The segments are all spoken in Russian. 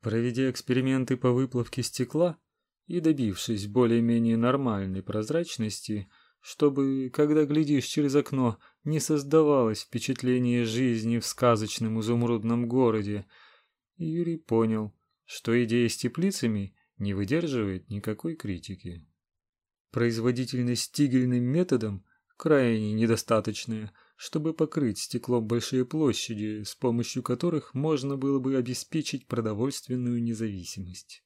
Проведя эксперименты по выплавке стекла и добившись более-менее нормальной прозрачности, чтобы, когда глядишь через окно, не создавалось впечатление жизни в сказочном изумрудном городе, Юрий понял, что идея с теплицами не выдерживает никакой критики. Производительность стигельным методом крайне недостаточная, чтобы покрыть стеклом большие площади, с помощью которых можно было бы обеспечить продовольственную независимость.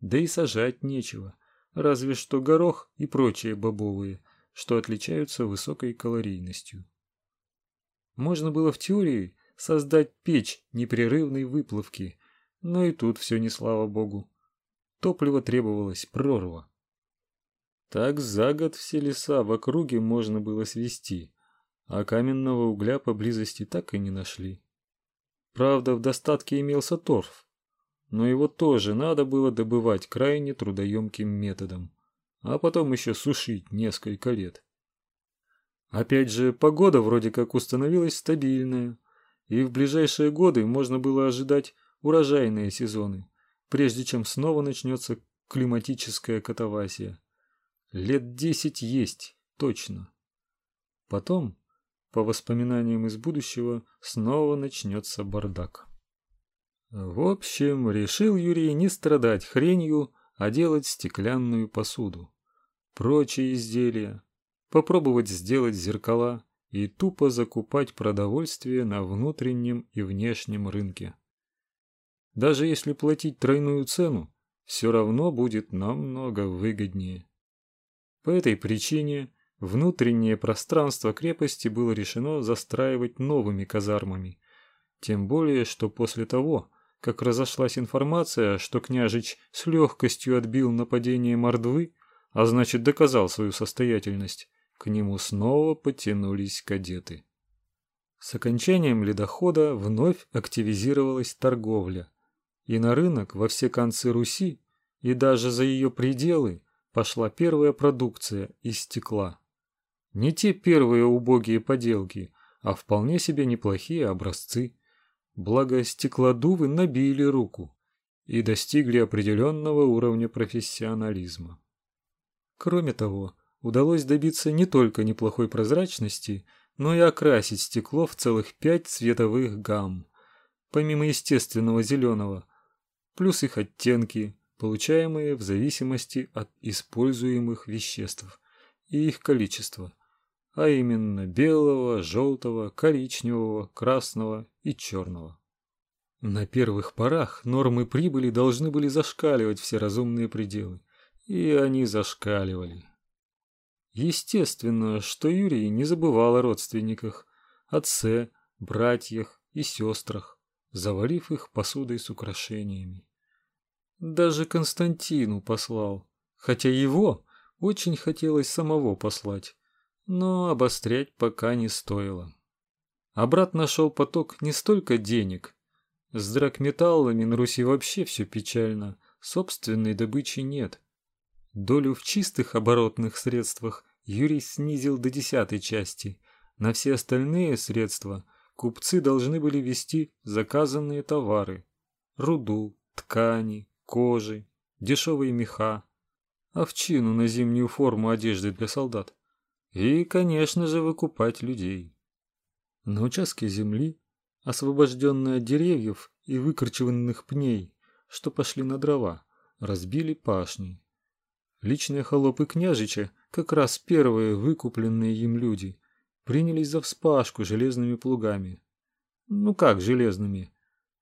Да и сажать нечего, разве что горох и прочие бобовые, что отличаются высокой калорийностью. Можно было в теории создать печь непрерывной выплавки, но и тут все не слава богу. Топливо требовалось прорва. Так за год все леса в округе можно было свести, а каменного угля поблизости так и не нашли. Правда, в достатке имелся торф, но его тоже надо было добывать крайне трудоемким методом, а потом еще сушить несколько лет. Опять же, погода вроде как установилась стабильная, и в ближайшие годы можно было ожидать урожайные сезоны, прежде чем снова начнется климатическая катавасия. Лет десять есть, точно. Потом, по воспоминаниям из будущего, снова начнется бардак. В общем, решил Юрий не страдать хренью, а делать стеклянную посуду. Прочие изделия. Попробовать сделать зеркала и тупо закупать продовольствие на внутреннем и внешнем рынке. Даже если платить тройную цену, все равно будет намного выгоднее. По этой причине внутреннее пространство крепости было решено застраивать новыми казармами. Тем более, что после того, как разошлась информация, что княжич с легкостью отбил нападение Мордвы, а значит доказал свою состоятельность, к нему снова потянулись кадеты. С окончанием ледохода вновь активизировалась торговля, и на рынок во все концы Руси и даже за ее пределы пошла первая продукция из стекла. Не те первые убогие поделки, а вполне себе неплохие образцы. Благо стеклодувы набили руку и достигли определенного уровня профессионализма. Кроме того, удалось добиться не только неплохой прозрачности, но и окрасить стекло в целых пять цветовых гамм, помимо естественного зеленого, плюс их оттенки, получаемые в зависимости от используемых веществ и их количества, а именно белого, желтого, коричневого, красного и черного. На первых порах нормы прибыли должны были зашкаливать все разумные пределы, и они зашкаливали. Естественно, что Юрий не забывал о родственниках, отце, братьях и сестрах, завалив их посудой с украшениями. Даже Константину послал, хотя его очень хотелось самого послать, но обострять пока не стоило. Обратно шел поток не столько денег. С драгметаллами на Руси вообще все печально, собственной добычи нет. Долю в чистых оборотных средствах Юрий снизил до десятой части. На все остальные средства купцы должны были вести заказанные товары: руду, ткани, кожи, дешевые меха, овчину на зимнюю форму одежды для солдат и, конечно же, выкупать людей. На участке земли, освобожденной от деревьев и выкорчеванных пней, что пошли на дрова, разбили пашни. Личные холопы княжича, как раз первые выкупленные им люди, принялись за вспашку железными плугами. Ну как железными?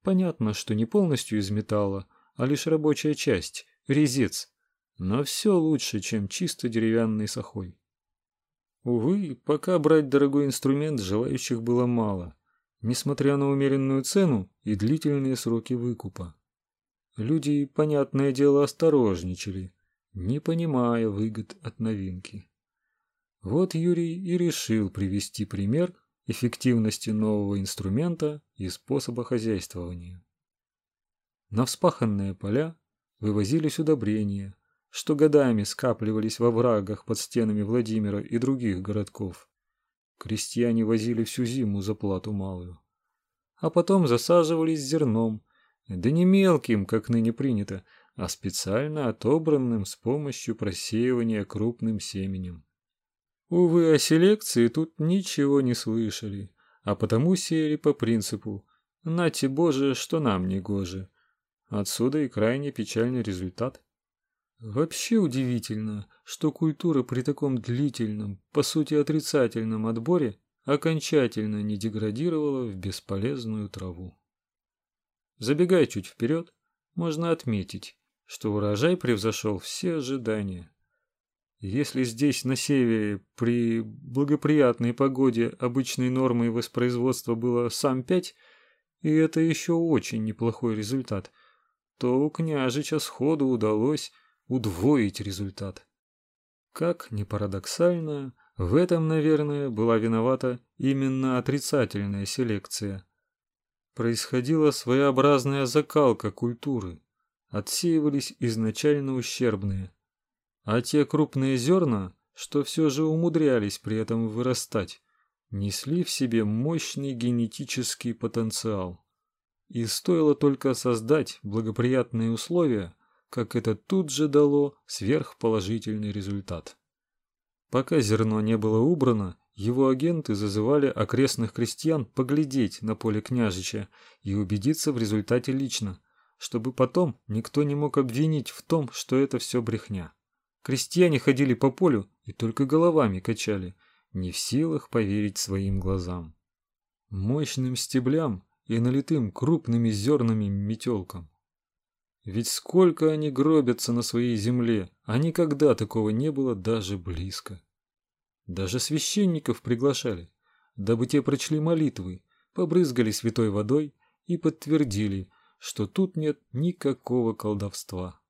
Понятно, что не полностью из металла, а лишь рабочая часть, резец. Но все лучше, чем чисто деревянный сахой. Увы, пока брать дорогой инструмент желающих было мало, несмотря на умеренную цену и длительные сроки выкупа. Люди, понятное дело, осторожничали, не понимая выгод от новинки. Вот Юрий и решил привести пример эффективности нового инструмента и способа хозяйствования. На вспаханные поля вывозились удобрения, что годами скапливались во врагах под стенами Владимира и других городков. Крестьяне возили всю зиму за плату малую. А потом засаживались зерном, Да не мелким, как ныне принято, а специально отобранным с помощью просеивания крупным семенем. Увы, о селекции тут ничего не слышали, а потому сеяли по принципу «Нате Боже, что нам не гоже». Отсюда и крайне печальный результат. Вообще удивительно, что культура при таком длительном, по сути отрицательном отборе окончательно не деградировала в бесполезную траву. Забегая чуть вперед, можно отметить, что урожай превзошел все ожидания. Если здесь на севере при благоприятной погоде обычной нормой воспроизводства было сам 5, и это еще очень неплохой результат, то у княжича сходу удалось удвоить результат. Как ни парадоксально, в этом, наверное, была виновата именно отрицательная селекция. Происходила своеобразная закалка культуры. Отсеивались изначально ущербные. А те крупные зерна, что все же умудрялись при этом вырастать, несли в себе мощный генетический потенциал. И стоило только создать благоприятные условия, как это тут же дало сверхположительный результат. Пока зерно не было убрано, его агенты зазывали окрестных крестьян поглядеть на поле княжича и убедиться в результате лично, чтобы потом никто не мог обвинить в том, что это все брехня. Крестьяне ходили по полю и только головами качали, не в силах поверить своим глазам. Мощным стеблям и налитым крупными зернами метелкам. Ведь сколько они гробятся на своей земле, а никогда такого не было даже близко. Даже священников приглашали, дабы те прочли молитвы, побрызгали святой водой и подтвердили, что тут нет никакого колдовства.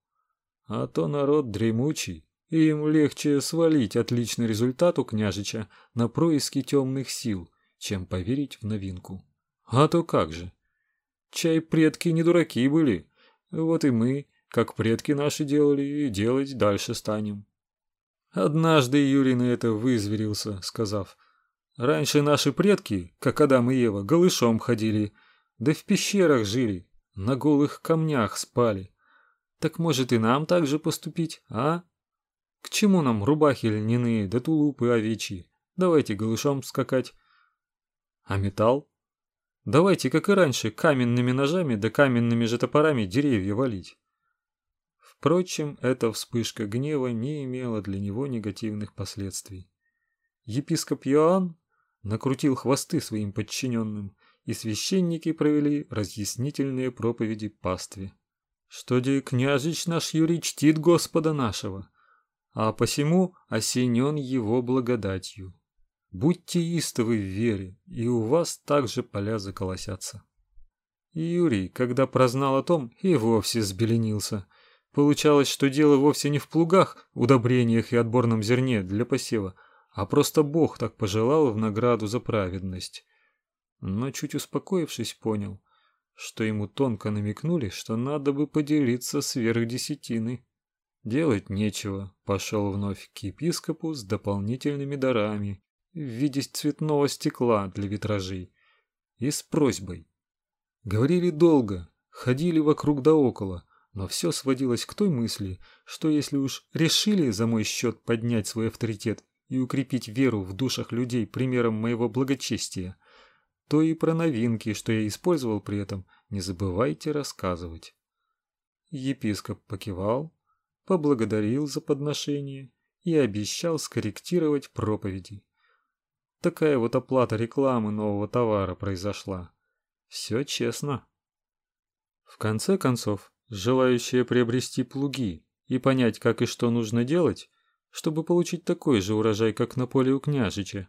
А то народ дремучий, и им легче свалить отличный результат у княжича на происки темных сил, чем поверить в новинку. А то как же? Чай предки не дураки были, вот и мы, как предки наши делали, и делать дальше станем. Однажды Юрий на это вызверился, сказав, «Раньше наши предки, как Адам и Ева, голышом ходили, да в пещерах жили, на голых камнях спали. Так может и нам так же поступить, а? К чему нам рубахи льняные да тулупы овечьи? Давайте голышом скакать. А металл? Давайте, как и раньше, каменными ножами да каменными же топорами деревья валить. Впрочем, эта вспышка гнева не имела для него негативных последствий. Епископ Иоанн накрутил хвосты своим подчиненным, и священники провели разъяснительные проповеди пастве. Что де княжич наш Юрий чтит Господа нашего, а посему осенен его благодатью. Будьте истовы в вере, и у вас также поля заколосятся. Юрий, когда прознал о том, и вовсе взбеленился. Получалось, что дело вовсе не в плугах, удобрениях и отборном зерне для посева, а просто Бог так пожелал в награду за праведность. Но чуть успокоившись, понял, что ему тонко намекнули, что надо бы поделиться сверх десятины. Делать нечего, пошел вновь к епископу с дополнительными дарами, в виде цветного стекла для витражей и с просьбой. Говорили долго, ходили вокруг да около, но все сводилось к той мысли, что если уж решили за мой счет поднять свой авторитет и укрепить веру в душах людей примером моего благочестия, то и про новинки, что я использовал при этом, не забывайте рассказывать. Епископ покивал, поблагодарил за подношение и обещал скорректировать проповеди. Такая вот оплата рекламы нового товара произошла. Все честно. В конце концов, желающие приобрести плуги и понять, как и что нужно делать, чтобы получить такой же урожай, как на поле у княжича,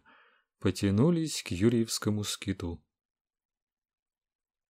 потянулись к Юрьевскому скиту.